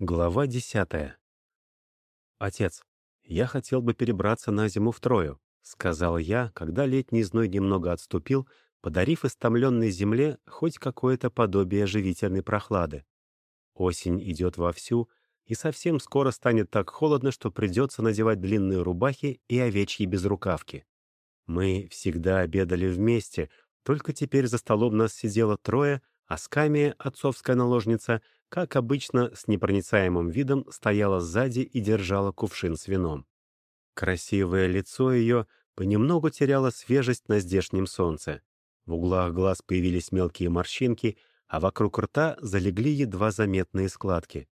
Глава десятая. «Отец, я хотел бы перебраться на зиму в Трою», — сказал я, когда летний зной немного отступил, подарив истомленной земле хоть какое-то подобие живительной прохлады. Осень идет вовсю, и совсем скоро станет так холодно, что придется надевать длинные рубахи и овечьи безрукавки. Мы всегда обедали вместе, только теперь за столом нас сидело трое, а Скамия, отцовская наложница, как обычно, с непроницаемым видом стояла сзади и держала кувшин с вином. Красивое лицо ее понемногу теряло свежесть на здешнем солнце. В углах глаз появились мелкие морщинки, а вокруг рта залегли едва заметные складки.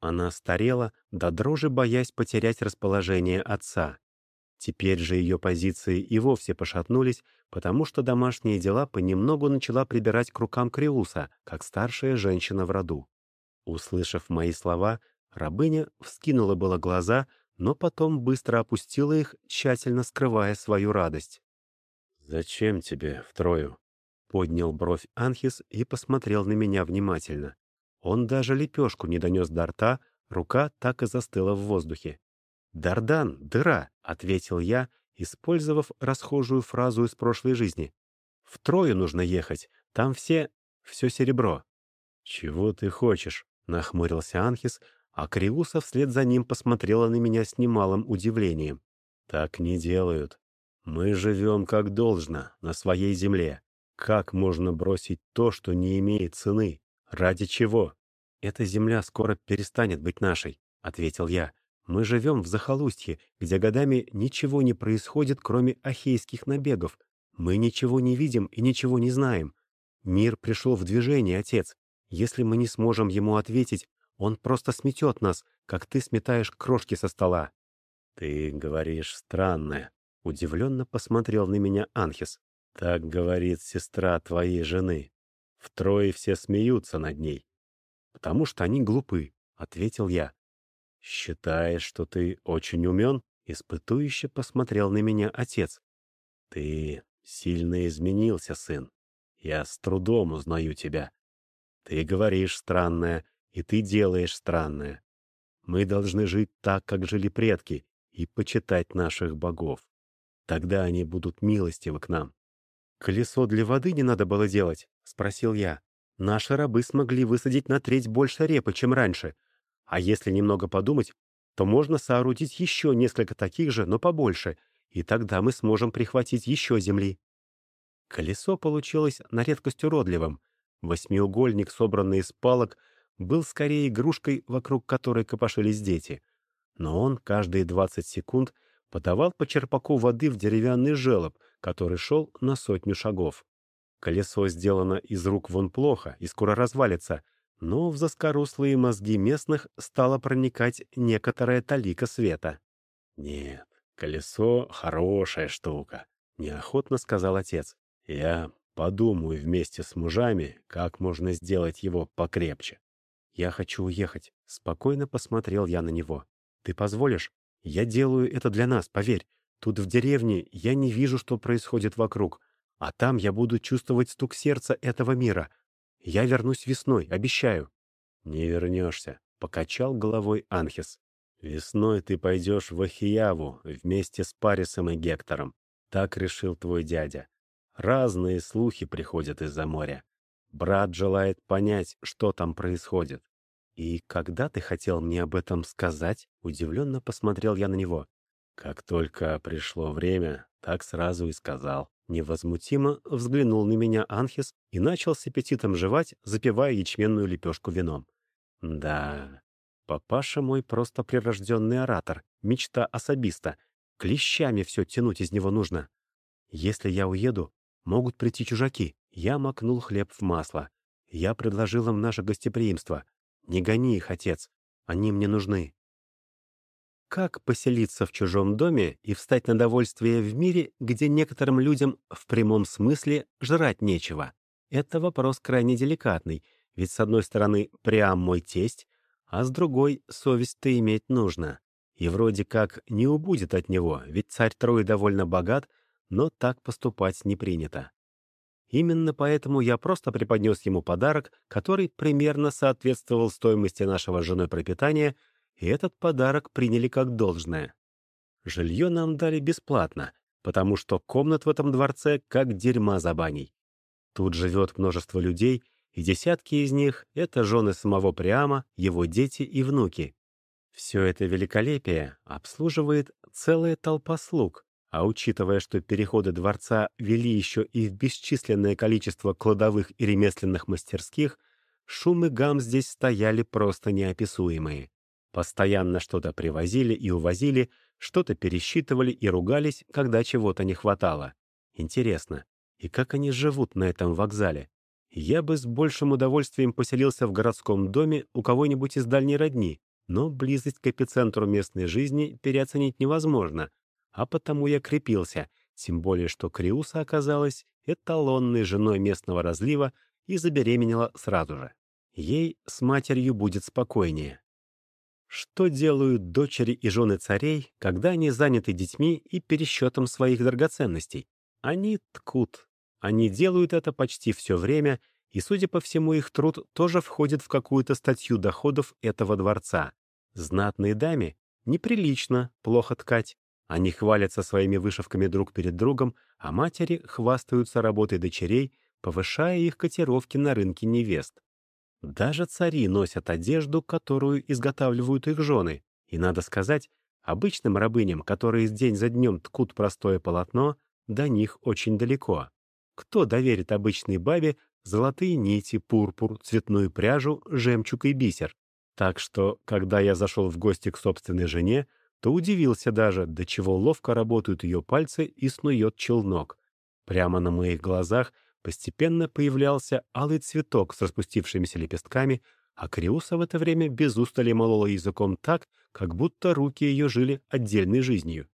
Она старела, до дрожи боясь потерять расположение отца. Теперь же ее позиции и вовсе пошатнулись, потому что домашние дела понемногу начала прибирать к рукам Криуса, как старшая женщина в роду. Услышав мои слова, рабыня вскинула было глаза, но потом быстро опустила их, тщательно скрывая свою радость. «Зачем тебе втрою?» — поднял бровь Анхис и посмотрел на меня внимательно. Он даже лепешку не донес до рта, рука так и застыла в воздухе. «Дардан, дыра!» — ответил я, использовав расхожую фразу из прошлой жизни. «В Трою нужно ехать, там все... все серебро». «Чего ты хочешь?» — нахмурился Анхис, а Криуса вслед за ним посмотрела на меня с немалым удивлением. «Так не делают. Мы живем как должно, на своей земле. Как можно бросить то, что не имеет цены? Ради чего?» «Эта земля скоро перестанет быть нашей», — ответил я. Мы живем в захолустье, где годами ничего не происходит, кроме ахейских набегов. Мы ничего не видим и ничего не знаем. Мир пришел в движение, отец. Если мы не сможем ему ответить, он просто сметет нас, как ты сметаешь крошки со стола». «Ты говоришь странное», — удивленно посмотрел на меня Анхис. «Так говорит сестра твоей жены. Втрое все смеются над ней». «Потому что они глупы», — ответил я. «Считаешь, что ты очень умен?» — испытующе посмотрел на меня отец. «Ты сильно изменился, сын. Я с трудом узнаю тебя. Ты говоришь странное, и ты делаешь странное. Мы должны жить так, как жили предки, и почитать наших богов. Тогда они будут милостивы к нам». «Колесо для воды не надо было делать?» — спросил я. «Наши рабы смогли высадить на треть больше репы, чем раньше, а если немного подумать, то можно соорудить еще несколько таких же, но побольше, и тогда мы сможем прихватить еще земли. Колесо получилось на редкость уродливым. Восьмиугольник, собранный из палок, был скорее игрушкой, вокруг которой копошились дети. Но он каждые 20 секунд подавал по черпаку воды в деревянный желоб, который шел на сотню шагов. Колесо сделано из рук вон плохо и скоро развалится, но в заскоруслые мозги местных стала проникать некоторая талика света. «Нет, колесо — хорошая штука», — неохотно сказал отец. «Я подумаю вместе с мужами, как можно сделать его покрепче». «Я хочу уехать», — спокойно посмотрел я на него. «Ты позволишь? Я делаю это для нас, поверь. Тут в деревне я не вижу, что происходит вокруг, а там я буду чувствовать стук сердца этого мира — я вернусь весной, обещаю». «Не вернешься», — покачал головой Анхис. «Весной ты пойдешь в Ахияву вместе с Парисом и Гектором. Так решил твой дядя. Разные слухи приходят из-за моря. Брат желает понять, что там происходит. «И когда ты хотел мне об этом сказать?» Удивленно посмотрел я на него. «Как только пришло время, так сразу и сказал». Невозмутимо взглянул на меня Анхис и начал с аппетитом жевать, запивая ячменную лепешку вином. Да, папаша мой просто прирожденный оратор, мечта особиста. Клещами все тянуть из него нужно. Если я уеду, могут прийти чужаки. Я макнул хлеб в масло. Я предложил им наше гостеприимство. Не гони их, отец. Они мне нужны. Как поселиться в чужом доме и встать на довольствие в мире, где некоторым людям в прямом смысле жрать нечего? Это вопрос крайне деликатный, ведь с одной стороны прям мой тесть, а с другой совесть-то иметь нужно. И вроде как не убудет от него, ведь царь Трои довольно богат, но так поступать не принято. Именно поэтому я просто преподнес ему подарок, который примерно соответствовал стоимости нашего женой пропитания, и этот подарок приняли как должное. Жилье нам дали бесплатно, потому что комнат в этом дворце как дерьма за баней. Тут живет множество людей, и десятки из них — это жены самого Приама, его дети и внуки. Все это великолепие обслуживает целая толпа слуг, а учитывая, что переходы дворца вели еще и в бесчисленное количество кладовых и ремесленных мастерских, шум и гам здесь стояли просто неописуемые. Постоянно что-то привозили и увозили, что-то пересчитывали и ругались, когда чего-то не хватало. Интересно, и как они живут на этом вокзале? Я бы с большим удовольствием поселился в городском доме у кого-нибудь из дальней родни, но близость к эпицентру местной жизни переоценить невозможно, а потому я крепился, тем более что Криуса оказалась эталонной женой местного разлива и забеременела сразу же. Ей с матерью будет спокойнее. Что делают дочери и жены царей, когда они заняты детьми и пересчетом своих драгоценностей? Они ткут, они делают это почти все время, и, судя по всему, их труд тоже входит в какую-то статью доходов этого дворца. Знатной даме неприлично плохо ткать. Они хвалятся своими вышивками друг перед другом, а матери хвастаются работой дочерей, повышая их котировки на рынке невест. Даже цари носят одежду, которую изготавливают их жены. И, надо сказать, обычным рабыням, которые день за днем ткут простое полотно, до них очень далеко. Кто доверит обычной бабе золотые нити, пурпур, цветную пряжу, жемчуг и бисер? Так что, когда я зашел в гости к собственной жене, то удивился даже, до чего ловко работают ее пальцы и снует челнок. Прямо на моих глазах постепенно появлялся алый цветок с распустившимися лепестками, а Криуса в это время без устали молола языком так, как будто руки ее жили отдельной жизнью.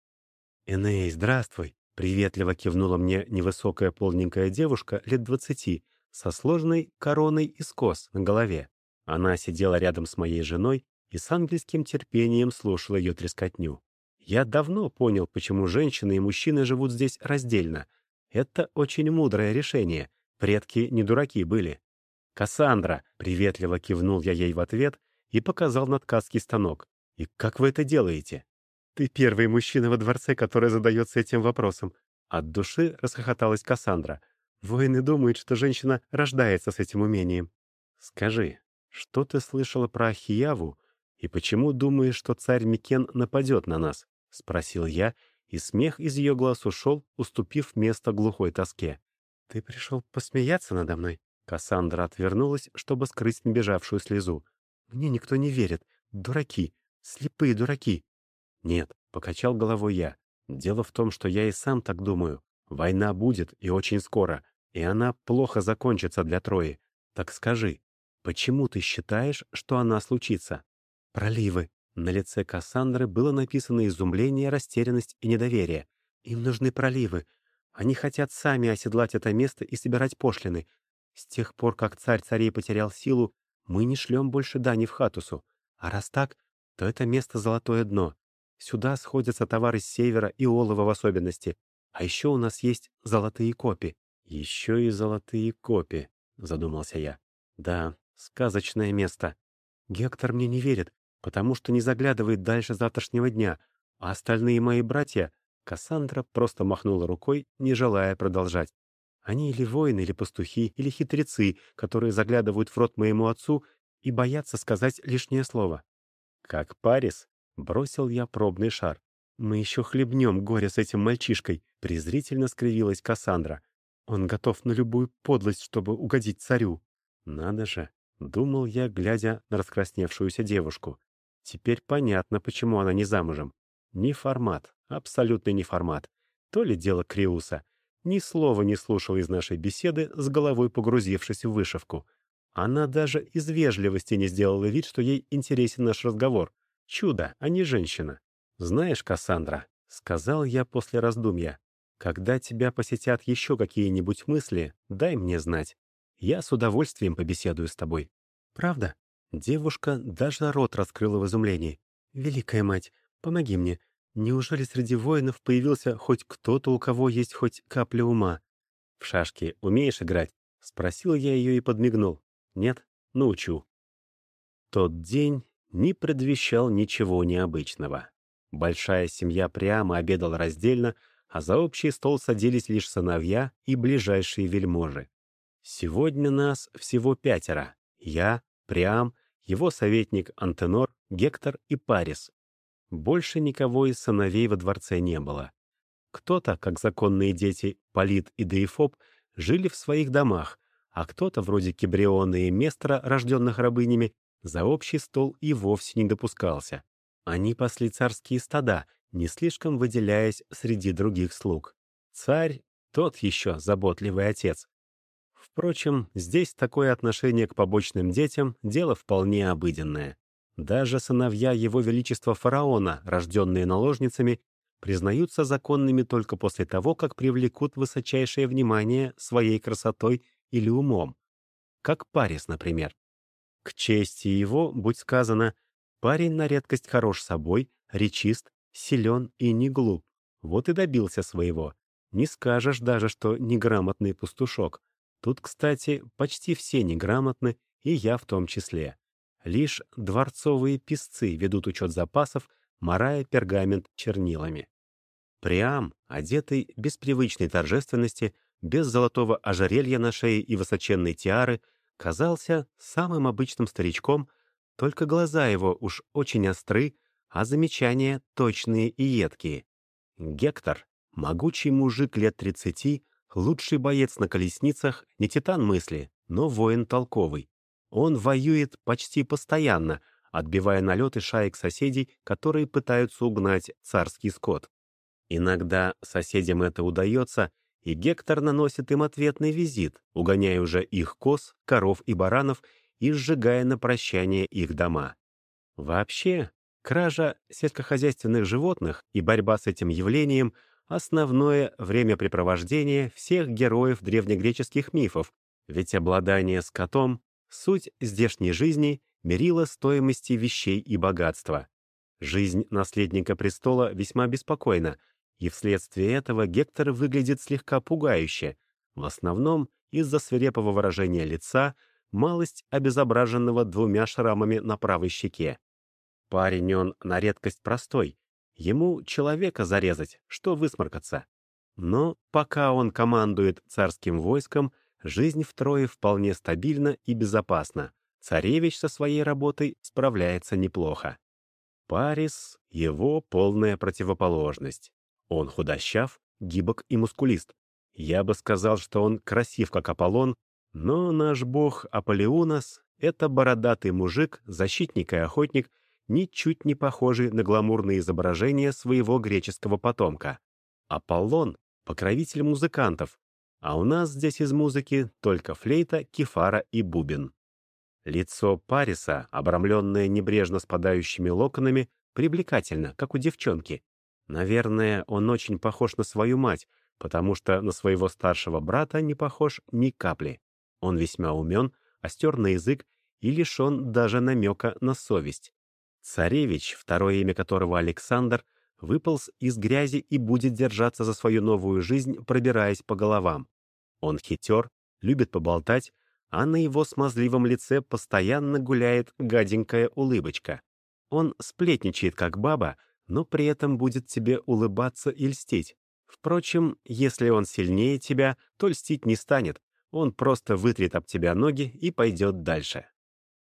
«Эней, здравствуй!» Приветливо кивнула мне невысокая полненькая девушка лет двадцати со сложной короной из кос на голове. Она сидела рядом с моей женой и с ангельским терпением слушала ее трескотню. Я давно понял, почему женщины и мужчины живут здесь раздельно. Это очень мудрое решение. Предки не дураки были. «Кассандра!» — приветливо кивнул я ей в ответ и показал на ткацкий станок. «И как вы это делаете?» «Ты первый мужчина во дворце, который задается этим вопросом». От души расхохоталась Кассандра. «Воины думают, что женщина рождается с этим умением». «Скажи, что ты слышала про Ахияву и почему думаешь, что царь Микен нападет на нас?» — спросил я, и смех из ее глаз ушел, уступив место глухой тоске. «Ты пришел посмеяться надо мной?» Кассандра отвернулась, чтобы скрыть набежавшую слезу. «Мне никто не верит. Дураки. Слепые дураки. «Нет», — покачал головой я. «Дело в том, что я и сам так думаю. Война будет, и очень скоро, и она плохо закончится для Трои. Так скажи, почему ты считаешь, что она случится?» «Проливы». На лице Кассандры было написано изумление, растерянность и недоверие. «Им нужны проливы. Они хотят сами оседлать это место и собирать пошлины. С тех пор, как царь царей потерял силу, мы не шлем больше дани в Хатусу. А раз так, то это место золотое дно. Сюда сходятся товары с севера и олова в особенности. А еще у нас есть золотые копи». «Еще и золотые копи», — задумался я. «Да, сказочное место. Гектор мне не верит, потому что не заглядывает дальше завтрашнего дня, а остальные мои братья...» Кассандра просто махнула рукой, не желая продолжать. «Они или воины, или пастухи, или хитрецы, которые заглядывают в рот моему отцу и боятся сказать лишнее слово». «Как Парис?» Бросил я пробный шар. «Мы еще хлебнем горе с этим мальчишкой», — презрительно скривилась Кассандра. «Он готов на любую подлость, чтобы угодить царю». «Надо же», — думал я, глядя на раскрасневшуюся девушку. «Теперь понятно, почему она не замужем. Не формат, абсолютно не формат. То ли дело Криуса. Ни слова не слушал из нашей беседы, с головой погрузившись в вышивку. Она даже из вежливости не сделала вид, что ей интересен наш разговор. Чудо, а не женщина. Знаешь, Кассандра, — сказал я после раздумья, — когда тебя посетят еще какие-нибудь мысли, дай мне знать. Я с удовольствием побеседую с тобой. Правда? Девушка даже рот раскрыла в изумлении. «Великая мать, помоги мне. Неужели среди воинов появился хоть кто-то, у кого есть хоть капля ума?» «В шашки умеешь играть?» — спросил я ее и подмигнул. «Нет? Научу». Тот день не предвещал ничего необычного. Большая семья прямо обедала раздельно, а за общий стол садились лишь сыновья и ближайшие вельможи. Сегодня нас всего пятеро. Я, Приам, его советник Антенор, Гектор и Парис. Больше никого из сыновей во дворце не было. Кто-то, как законные дети Полит и Деифоб, жили в своих домах, а кто-то, вроде Кибриона и Местра, рожденных рабынями, за общий стол и вовсе не допускался. Они пасли царские стада, не слишком выделяясь среди других слуг. Царь — тот еще заботливый отец. Впрочем, здесь такое отношение к побочным детям — дело вполне обыденное. Даже сыновья Его Величества Фараона, рожденные наложницами, признаются законными только после того, как привлекут высочайшее внимание своей красотой или умом. Как Парис, например. К чести его, будь сказано, парень на редкость хорош собой, речист, силен и не глуп. Вот и добился своего. Не скажешь даже, что неграмотный пастушок. Тут, кстати, почти все неграмотны, и я в том числе. Лишь дворцовые писцы ведут учет запасов, морая пергамент чернилами. Приам, одетый без привычной торжественности, без золотого ожерелья на шее и высоченной тиары, казался самым обычным старичком, только глаза его уж очень остры, а замечания точные и едкие. Гектор, могучий мужик лет тридцати, лучший боец на колесницах, не титан мысли, но воин толковый. Он воюет почти постоянно, отбивая налеты шаек соседей, которые пытаются угнать царский скот. Иногда соседям это удается, и Гектор наносит им ответный визит, угоняя уже их коз, коров и баранов и сжигая на прощание их дома. Вообще, кража сельскохозяйственных животных и борьба с этим явлением — основное времяпрепровождение всех героев древнегреческих мифов, ведь обладание скотом — суть здешней жизни, мерила стоимости вещей и богатства. Жизнь наследника престола весьма беспокойна, и вследствие этого Гектор выглядит слегка пугающе, в основном из-за свирепого выражения лица, малость обезображенного двумя шрамами на правой щеке. Парень он на редкость простой, ему человека зарезать, что высморкаться. Но пока он командует царским войском, жизнь в Трое вполне стабильна и безопасна. Царевич со своей работой справляется неплохо. Парис — его полная противоположность. Он худощав, гибок и мускулист. Я бы сказал, что он красив, как Аполлон, но наш бог Аполеонос — это бородатый мужик, защитник и охотник, ничуть не похожий на гламурные изображения своего греческого потомка. Аполлон — покровитель музыкантов, а у нас здесь из музыки только флейта, кефара и бубен. Лицо Париса, обрамленное небрежно спадающими локонами, привлекательно, как у девчонки. Наверное, он очень похож на свою мать, потому что на своего старшего брата не похож ни капли. Он весьма умен, остер на язык и лишен даже намека на совесть. Царевич, второе имя которого Александр, выполз из грязи и будет держаться за свою новую жизнь, пробираясь по головам. Он хитер, любит поболтать, а на его смазливом лице постоянно гуляет гаденькая улыбочка. Он сплетничает, как баба, но при этом будет тебе улыбаться и льстить. Впрочем, если он сильнее тебя, то льстить не станет, он просто вытрет об тебя ноги и пойдет дальше.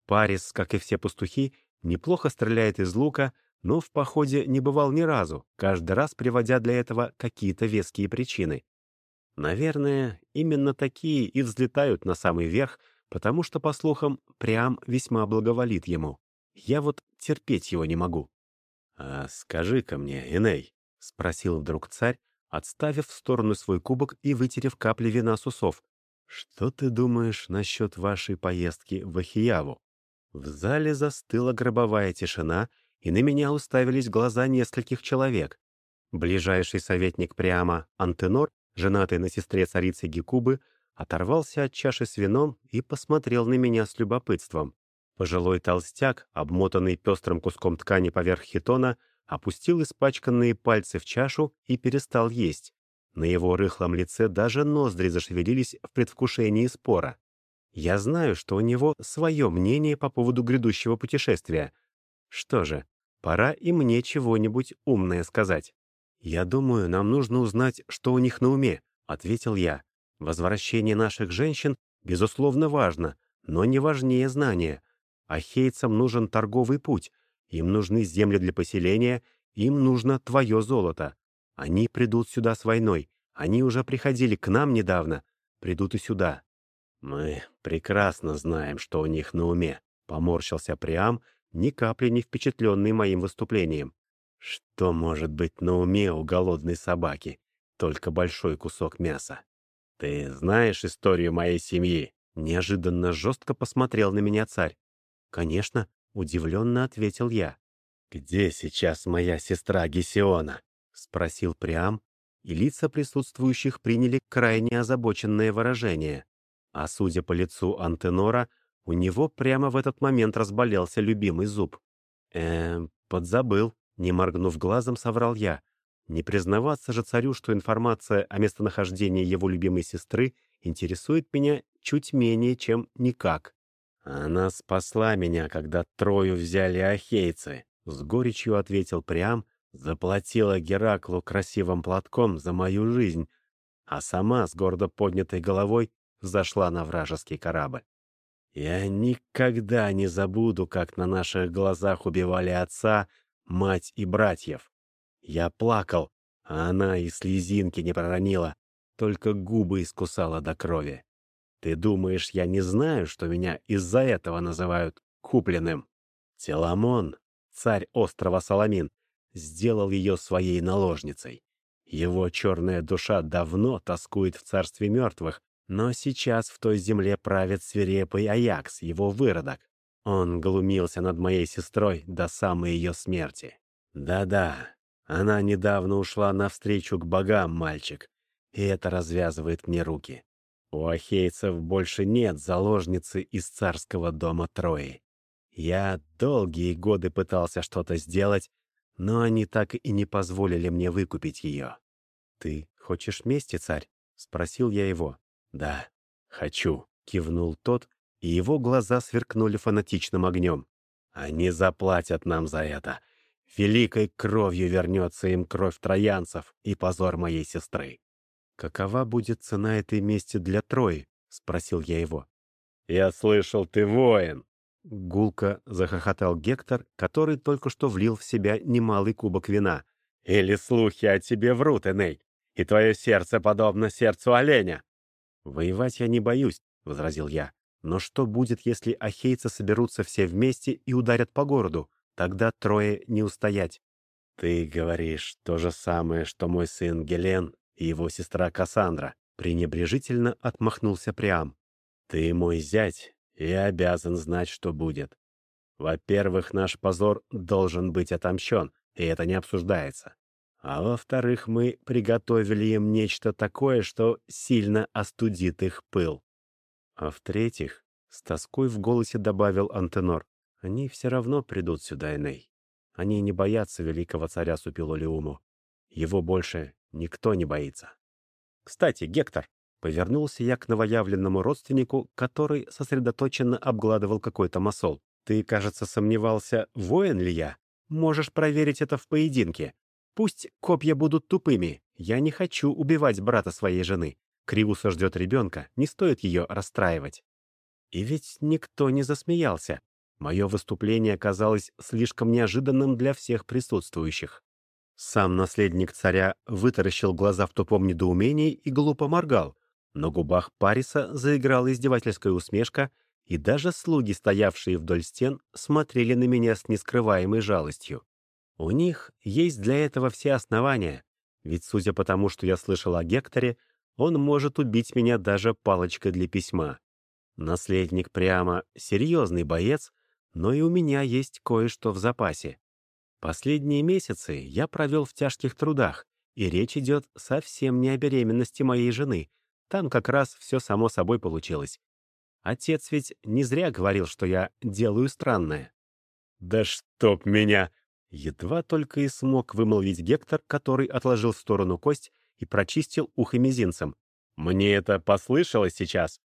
Парис, как и все пастухи, неплохо стреляет из лука, но в походе не бывал ни разу, каждый раз приводя для этого какие-то веские причины. Наверное, именно такие и взлетают на самый верх, потому что, по слухам, прям весьма благоволит ему. Я вот терпеть его не могу. «А скажи-ка мне, Эней», — спросил вдруг царь, отставив в сторону свой кубок и вытерев капли вина с усов, «что ты думаешь насчет вашей поездки в Ахияву?» В зале застыла гробовая тишина, и на меня уставились глаза нескольких человек. Ближайший советник прямо, Антенор, женатый на сестре царицы Гекубы, оторвался от чаши с вином и посмотрел на меня с любопытством. Пожилой толстяк, обмотанный пестрым куском ткани поверх хитона, опустил испачканные пальцы в чашу и перестал есть. На его рыхлом лице даже ноздри зашевелились в предвкушении спора. Я знаю, что у него свое мнение по поводу грядущего путешествия. Что же, пора и мне чего-нибудь умное сказать. «Я думаю, нам нужно узнать, что у них на уме», — ответил я. «Возвращение наших женщин, безусловно, важно, но не важнее знания. Ахейцам нужен торговый путь, им нужны земли для поселения, им нужно твое золото. Они придут сюда с войной, они уже приходили к нам недавно, придут и сюда». «Мы прекрасно знаем, что у них на уме», — поморщился Приам, ни капли не впечатленный моим выступлением. Что может быть на уме у голодной собаки? Только большой кусок мяса. Ты знаешь историю моей семьи? Неожиданно жестко посмотрел на меня царь. Конечно, удивленно ответил я. «Где сейчас моя сестра Гесиона?» — спросил Приам, и лица присутствующих приняли крайне озабоченное выражение. А судя по лицу Антенора, у него прямо в этот момент разболелся любимый зуб. Эм, подзабыл. Не моргнув глазом, соврал я. Не признаваться же царю, что информация о местонахождении его любимой сестры интересует меня чуть менее, чем никак. «Она спасла меня, когда Трою взяли ахейцы», — с горечью ответил Приам, заплатила Гераклу красивым платком за мою жизнь, а сама с гордо поднятой головой зашла на вражеский корабль. Я никогда не забуду, как на наших глазах убивали отца, мать и братьев. Я плакал, а она и слезинки не проронила, только губы искусала до крови. Ты думаешь, я не знаю, что меня из-за этого называют купленным? Теламон, царь острова Саламин, сделал ее своей наложницей. Его черная душа давно тоскует в царстве мертвых, но сейчас в той земле правит свирепый Аякс, его выродок. Он глумился над моей сестрой до самой ее смерти. Да-да, она недавно ушла навстречу к богам, мальчик, и это развязывает мне руки. У ахейцев больше нет заложницы из царского дома Трои. Я долгие годы пытался что-то сделать, но они так и не позволили мне выкупить ее. «Ты хочешь мести, царь?» — спросил я его. «Да, хочу», — кивнул тот и его глаза сверкнули фанатичным огнем. «Они заплатят нам за это. Великой кровью вернется им кровь троянцев и позор моей сестры». «Какова будет цена этой мести для Трои?» — спросил я его. «Я слышал, ты воин!» Гулко захохотал Гектор, который только что влил в себя немалый кубок вина. «Или слухи о тебе врут, Эней, и твое сердце подобно сердцу оленя!» «Воевать я не боюсь», — возразил я. Но что будет, если ахейцы соберутся все вместе и ударят по городу? Тогда трое не устоять. Ты говоришь то же самое, что мой сын Гелен и его сестра Кассандра. Пренебрежительно отмахнулся Приам. Ты мой зять и обязан знать, что будет. Во-первых, наш позор должен быть отомщен, и это не обсуждается. А во-вторых, мы приготовили им нечто такое, что сильно остудит их пыл. А в-третьих, с тоской в голосе добавил Антенор, они все равно придут сюда, Эней. Они не боятся великого царя Супилолиуму. Его больше никто не боится. Кстати, Гектор, повернулся я к новоявленному родственнику, который сосредоточенно обгладывал какой-то масол. Ты, кажется, сомневался, воин ли я? Можешь проверить это в поединке. Пусть копья будут тупыми. Я не хочу убивать брата своей жены. Кривуса ждет ребенка, не стоит ее расстраивать. И ведь никто не засмеялся. Мое выступление оказалось слишком неожиданным для всех присутствующих. Сам наследник царя вытаращил глаза в тупом недоумении и глупо моргал. На губах Париса заиграла издевательская усмешка, и даже слуги, стоявшие вдоль стен, смотрели на меня с нескрываемой жалостью. У них есть для этого все основания, ведь, судя по тому, что я слышал о Гекторе, он может убить меня даже палочкой для письма. Наследник прямо серьезный боец, но и у меня есть кое-что в запасе. Последние месяцы я провел в тяжких трудах, и речь идет совсем не о беременности моей жены. Там как раз все само собой получилось. Отец ведь не зря говорил, что я делаю странное. «Да чтоб меня!» Едва только и смог вымолвить Гектор, который отложил в сторону кость и прочистил ухо мизинцем. «Мне это послышалось сейчас.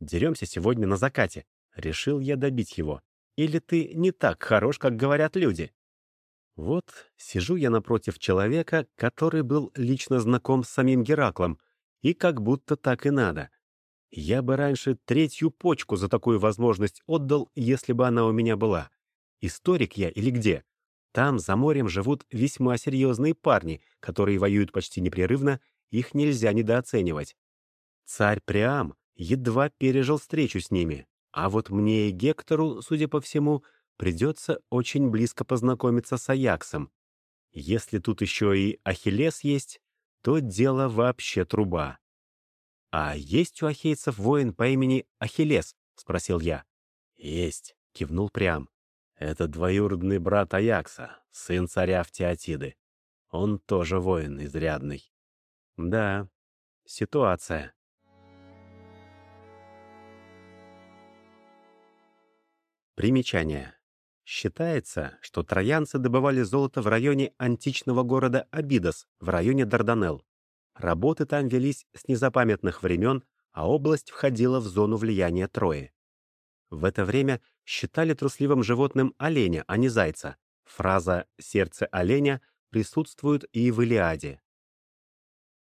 Деремся сегодня на закате». Решил я добить его. «Или ты не так хорош, как говорят люди?» Вот сижу я напротив человека, который был лично знаком с самим Гераклом, и как будто так и надо. Я бы раньше третью почку за такую возможность отдал, если бы она у меня была. Историк я или где? Там, за морем, живут весьма серьезные парни, которые воюют почти непрерывно, их нельзя недооценивать. Царь Приам едва пережил встречу с ними, а вот мне и Гектору, судя по всему, придется очень близко познакомиться с Аяксом. Если тут еще и Ахиллес есть, то дело вообще труба. «А есть у ахейцев воин по имени Ахиллес?» — спросил я. «Есть», — кивнул Приам. «Это двоюродный брат Аякса, сын царя Втиатиды. Он тоже воин изрядный». «Да, ситуация». Примечание. Считается, что троянцы добывали золото в районе античного города Абидос, в районе Дарданелл. Работы там велись с незапамятных времен, а область входила в зону влияния Трои. В это время считали трусливым животным оленя, а не зайца. Фраза «сердце оленя» присутствует и в Илиаде.